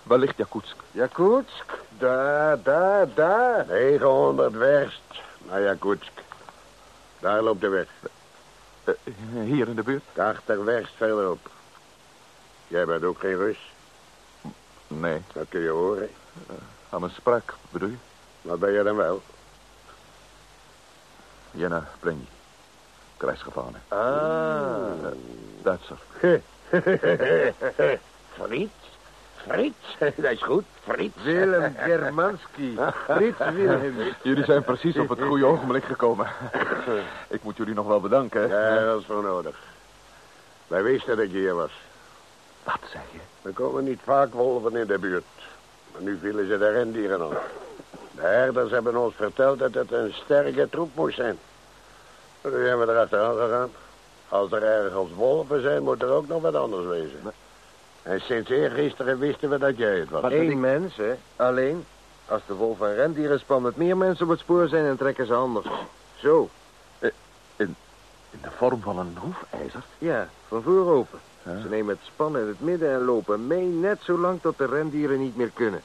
Waar ligt Jakutsk? Jakutsk? Daar, daar, daar. 900 werst naar Jakutsk. Daar loopt de weg. Uh, hier in de buurt? 80 werst verderop. Jij bent ook geen Rus? Nee. Dat kun je horen. Uh, aan mijn spraak, bedoel je? Wat ben je dan wel? Jena Plenny. Krijgsgevangene. Ah. Uh, Duitser. Frits? Frits? Dat is goed, Frits. Willem Germanski. [laughs] Frits Wilhelm. Jullie zijn precies op het goede ogenblik gekomen. [laughs] Ik moet jullie nog wel bedanken. Ja, dat is wel nodig. Wij wisten dat je hier was. Wat zeg je? Er komen niet vaak wolven in de buurt. Maar nu vielen ze de rendieren op. De herders hebben ons verteld dat het een sterke troep moest zijn. Nu zijn we erachteraan gegaan. Als er ergens wolven zijn, moet er ook nog wat anders wezen. En sinds eergisteren wisten we dat jij het was. Eén mens, hè? Alleen. Als de wolf een rendieren span met meer mensen op het spoor zijn, dan trekken ze anders. Zo. In, in de vorm van een hoefijzer? Ja, van voor open. Ze nemen het span in het midden en lopen mee net zo lang tot de rendieren niet meer kunnen.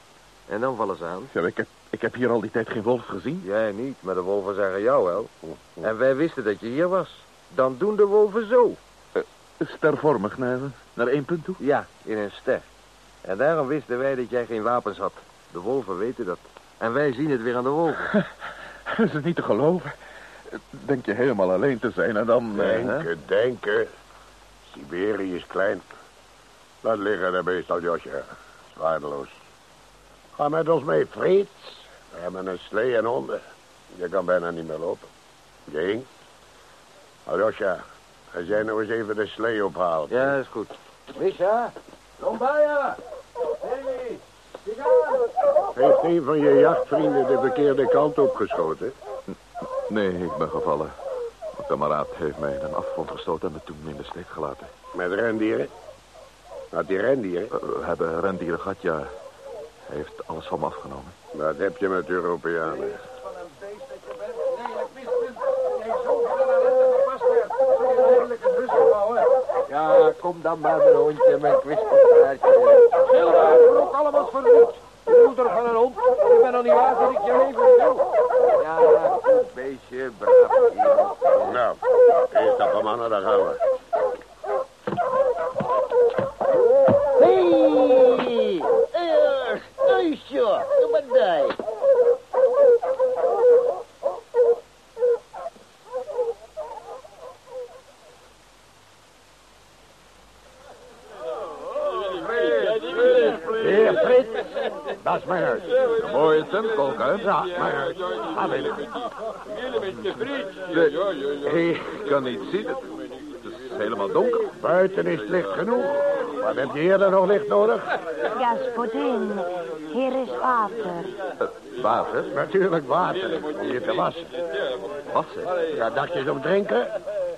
En dan vallen ze aan. Ja, ik heb, ik heb hier al die tijd geen wolf gezien. Jij niet, maar de wolven zeggen jou wel. En wij wisten dat je hier was. Dan doen de wolven zo. Uh, stervormig naar, naar één punt toe? Ja, in een ster. En daarom wisten wij dat jij geen wapens had. De wolven weten dat. En wij zien het weer aan de wolven. [laughs] Dat is niet te geloven. Denk je helemaal alleen te zijn en dan... Denken, uh, denken. Siberië is klein. Laat liggen, de beest al Josje. Zwaardeloos. Ga met ons mee, Frits. We hebben een slee en honden. Je kan bijna niet meer lopen. Je hinkt. Aljosja, ga jij nou eens even de slee ophalen. Ja, is goed. Misha, kom bij je. Hey, Heeft een van je jachtvrienden de verkeerde kant opgeschoten? [laughs] Nee, ik ben gevallen. Mijn kameraad heeft mij in een afgrond gestoten en me toen in de steek gelaten. Met rendieren? Had die rendieren? Uh, we hebben rendieren gehad, ja. Hij heeft alles van me afgenomen. Wat heb je met Europeanen? Ja, kom dan maar met een hondje met kwispelpraatje. Silva, we ook allemaal verroet. Je moeder van een hond. Je bent nog niet waar dat ik je leven wil. Ja, goed beestje, braaf. Nou, eerst dat mannen, daar gaan we. Dat is mijn huis. Een mooie hè? Ja, mijn huis. Ga binnen. Ik kan niet zien. Het is helemaal donker. Buiten is het licht genoeg. Wat heb je hier dan nog licht nodig? Gospodin, hier is water. Water? Natuurlijk water, om je te wassen. Wassen? Ja, dacht je om drinken?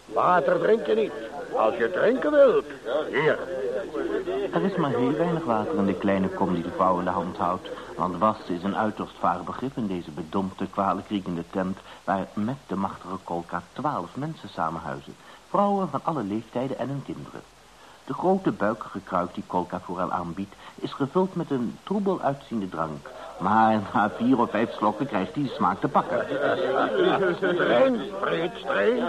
Water drink je niet. Als je drinken wilt. Hier. Er is maar heel weinig water in de kleine kom die de vrouw in de hand houdt. Want wassen is een uiterst vaag begrip in deze bedompte, kwalijk riekende tent... waar met de machtige kolka twaalf mensen samenhuizen. Vrouwen van alle leeftijden en hun kinderen. De grote buikige kruik die Kolka vooral aanbiedt... is gevuld met een troebel uitziende drank. Maar na vier of vijf slokken krijgt hij de smaak te pakken. Frits, drink.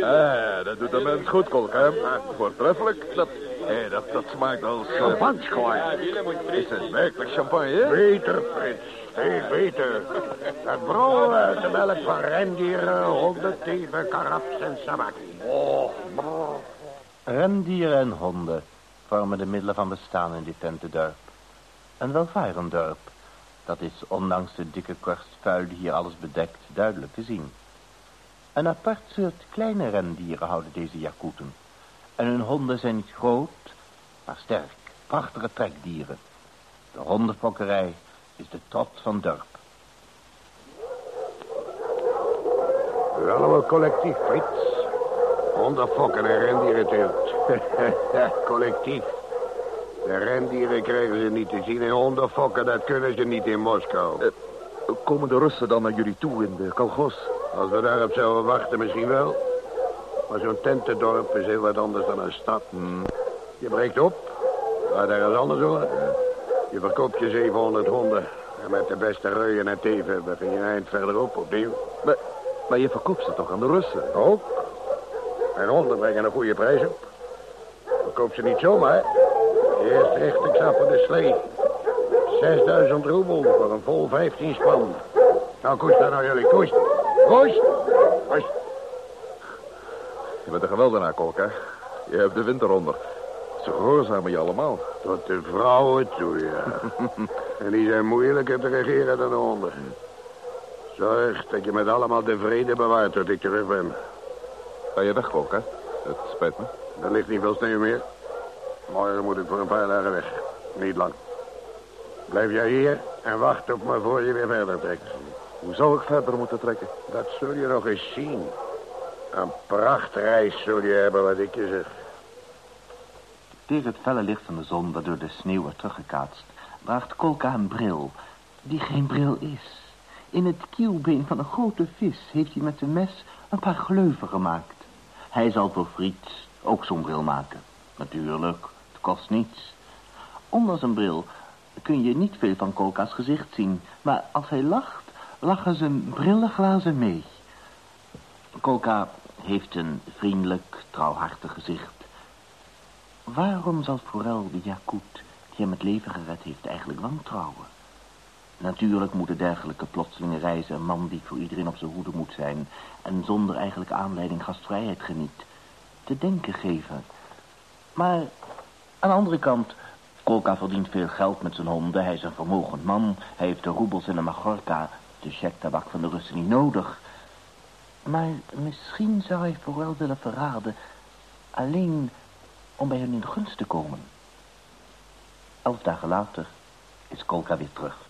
Eh, dat doet de mens goed, Kolka. Voortreffelijk. Dat, eh, dat, dat smaakt als... Uh, Champagne. Is het werkelijk champagne? Beter, Frits. Veel beter. Het brouwen uit de melk van rendieren, honden, teven, karaps en sabaki. Oh. Rendieren en honden vormen de middelen van bestaan in dit tentendorp. Een welvarend dorp. Dat is ondanks de dikke korst vuil die hier alles bedekt duidelijk te zien. Een apart soort kleine rendieren houden deze jakoeten. En hun honden zijn niet groot, maar sterk. prachtige trekdieren. De hondenfokkerij is de trots van dorp. Allemaal collectief, Frits. Hondenfokken en rendierenteelt. [laughs] collectief. De rendieren krijgen ze niet te zien en hondenfokken, dat kunnen ze niet in Moskou. Eh, komen de Russen dan naar jullie toe in de Kalgos? Als we daarop zouden wachten, misschien wel. Maar zo'n tentendorp is heel wat anders dan een stad. Hmm. Je breekt op, gaat ergens anders hoor. Je verkoopt je 700 honden. En met de beste reuien en teven begin je een eind verderop opnieuw. Maar, maar je verkoopt ze toch aan de Russen? Ook. En honden brengen een goede prijs op. Verkoop ze niet zomaar. Eerst ze voor de slee. 6000 roebel voor een vol 15 span. Nou, koest daar nou jullie, koest. Koest! Koest! Je bent een geweldenaar, Kolka. Je hebt de winter onder. Ze gehoorzamen je allemaal. Tot de vrouwen toe, ja. [laughs] en die zijn moeilijker te regeren dan de honden. Zorg dat je met allemaal de vrede bewaart tot ik terug ben. Ga je weg, Kolka? Het spijt me. Er ligt niet veel sneeuw meer. Morgen moet ik voor een paar dagen weg. Niet lang. Blijf jij hier en wacht op me voor je weer verder trekt. Hoe zou ik verder moeten trekken? Dat zul je nog eens zien. Een prachtreis zul je hebben, wat ik je zeg. Tegen het felle licht van de zon dat door de sneeuw wordt teruggekaatst... draagt Kolka een bril, die geen bril is. In het kielbeen van een grote vis heeft hij met een mes een paar gleuven gemaakt. Hij zal voor Friets ook zo'n bril maken. Natuurlijk, kost niets. Onder zijn bril kun je niet veel van Kolka's gezicht zien... maar als hij lacht, lachen zijn brillenglazen mee. Kolka heeft een vriendelijk, trouwhartig gezicht. Waarom zal Forel de Jakut, die hem het leven gered heeft, eigenlijk wantrouwen? Natuurlijk moeten dergelijke plotselinge reizen een man die voor iedereen op zijn hoede moet zijn... en zonder eigenlijke aanleiding gastvrijheid geniet, te denken geven. Maar aan de andere kant, Kolka verdient veel geld met zijn honden. Hij is een vermogend man. Hij heeft de roebels in de Magorka, de checktabak van de Russen, niet nodig. Maar misschien zou hij vooral willen verraden... alleen om bij hun in gunst te komen. Elf dagen later is Kolka weer terug.